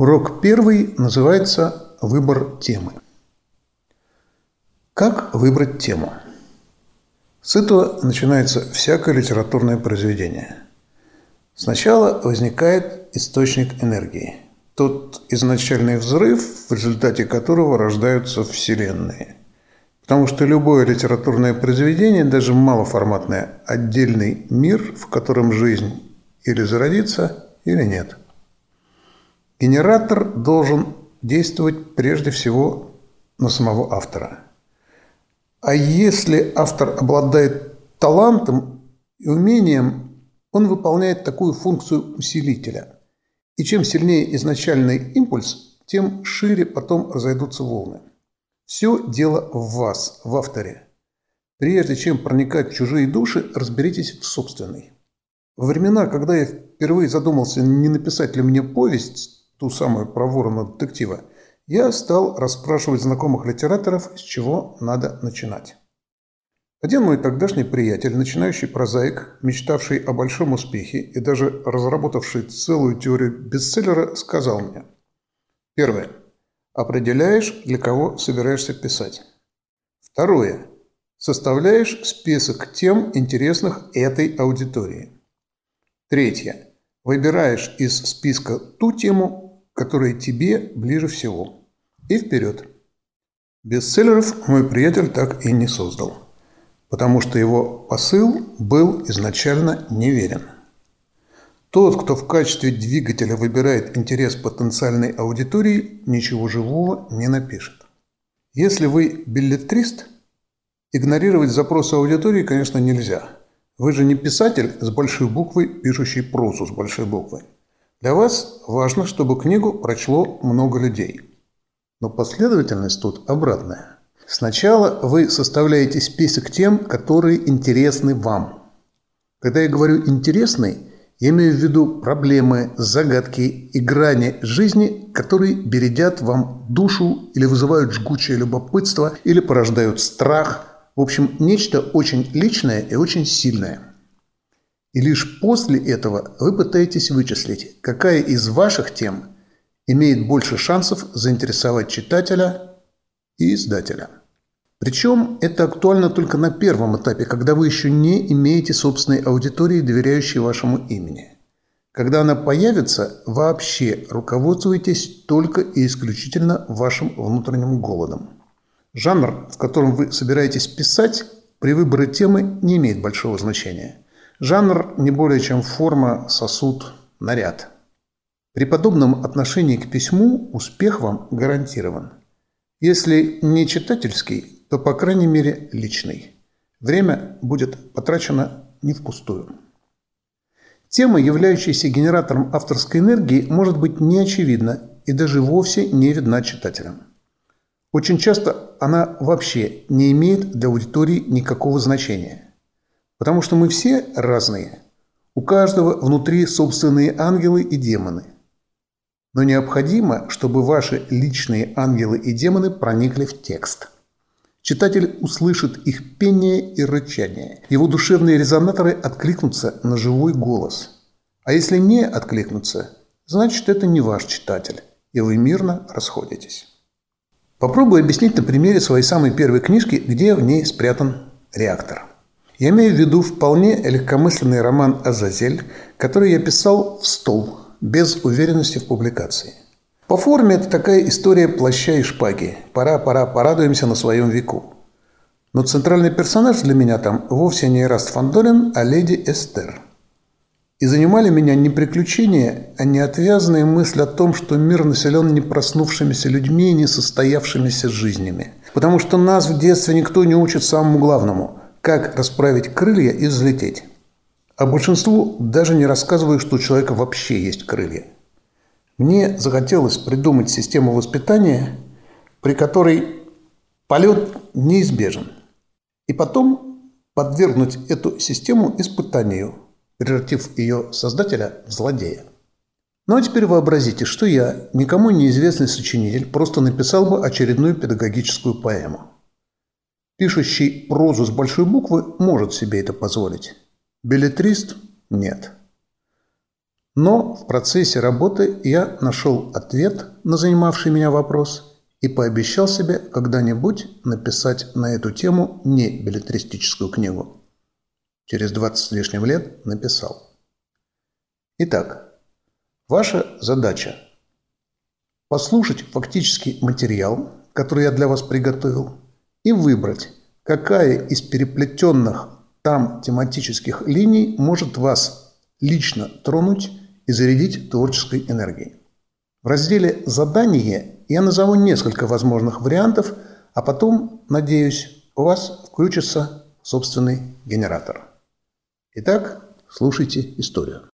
Урок первый называется «Выбор темы». Как выбрать тему? С этого начинается всякое литературное произведение. Сначала возникает источник энергии, тот изначальный взрыв, в результате которого рождаются вселенные. Потому что любое литературное произведение, даже малоформатное, отдельный мир, в котором жизнь или зародится, или нет. Генератор должен действовать прежде всего на самого автора – а если автор обладает талантом и умением, он выполняет такую функцию усилителя. И чем сильнее изначальный импульс, тем шире потом разойдутся волны. Все дело в вас, в авторе. Прежде чем проникать в чужие души, разберитесь в собственной. Во времена, когда я впервые задумался, не написать ли мне повесть, ту самую про ворона-детектива, я стал расспрашивать знакомых литераторов, с чего надо начинать. Один мой тогдашний приятель, начинающий прозаик, мечтавший о большом успехе и даже разработавший целую теорию бестселлера, сказал мне. Первое. Определяешь, для кого собираешься писать. Второе. Составляешь список тем, интересных этой аудитории. Третье. Выбираешь из списка ту тему, которая тебе ближе всего и вперед. Бестселлеров мой приятель так и не создал, потому что его посыл был изначально неверен. Тот, кто в качестве двигателя выбирает интерес потенциальной аудитории, ничего живого не напишет. Если вы билетрист, игнорировать запросы аудитории, конечно, нельзя. Вы же не писатель с большой буквы, пишущий прозу с большой буквы. Для вас важно, чтобы книгу прочло много людей – но последовательность тут обратная. Сначала вы составляете список тем, которые интересны вам. Когда я говорю «интересный», я имею в виду проблемы, загадки и грани жизни, которые бередят вам душу или вызывают жгучее любопытство, или порождают страх. В общем, нечто очень личное и очень сильное. И лишь после этого вы пытаетесь вычислить, какая из ваших тем – имеет больше шансов заинтересовать читателя и издателя. Причем это актуально только на первом этапе, когда вы еще не имеете собственной аудитории, доверяющей вашему имени. Когда она появится, вообще руководствуйтесь только и исключительно вашим внутренним голодом. Жанр, в котором вы собираетесь писать, при выборе темы не имеет большого значения. Жанр не более чем форма, сосуд, наряд – при подобном отношении к письму успех вам гарантирован. Если не читательский, то, по крайней мере, личный. Время будет потрачено не впустую. Тема, являющаяся генератором авторской энергии, может быть не очевидна и даже вовсе не видна читателям. Очень часто она вообще не имеет для аудитории никакого значения. Потому что мы все разные. У каждого внутри собственные ангелы и демоны – но необходимо, чтобы ваши личные ангелы и демоны проникли в текст. Читатель услышит их пение и рычание. Его душевные резонаторы откликнутся на живой голос. А если не откликнутся, значит это не ваш читатель, и вы мирно расходитесь. Попробую объяснить на примере своей самой первой книжки, где в ней спрятан реактор. Я имею в виду вполне легкомысленный роман «Азазель», который я писал в стол – без уверенности в публикации. По форме это такая история плаща и шпаги. Пора, пора, порадуемся на своем веку. Но центральный персонаж для меня там вовсе не Эраст Фандорин, а леди Эстер. И занимали меня не приключения, а неотвязные мысли о том, что мир населен не проснувшимися людьми и не состоявшимися жизнями. Потому что нас в детстве никто не учит самому главному – как расправить крылья и взлететь. А большинству даже не рассказываю, что у человека вообще есть крылья. Мне захотелось придумать систему воспитания, при которой полет неизбежен. И потом подвергнуть эту систему испытанию, превратив ее создателя в злодея. Ну а теперь вообразите, что я, никому неизвестный сочинитель, просто написал бы очередную педагогическую поэму. Пишущий прозу с большой буквы может себе это позволить. Билетрист – нет. Но в процессе работы я нашел ответ на занимавший меня вопрос и пообещал себе когда-нибудь написать на эту тему не билетристическую книгу. Через 20 с лишним лет написал. Итак, ваша задача – послушать фактический материал, который я для вас приготовил, и выбрать, какая из переплетенных там тематических линий может вас лично тронуть и зарядить творческой энергией. В разделе «Задание» я назову несколько возможных вариантов, а потом, надеюсь, у вас включится собственный генератор. Итак, слушайте историю.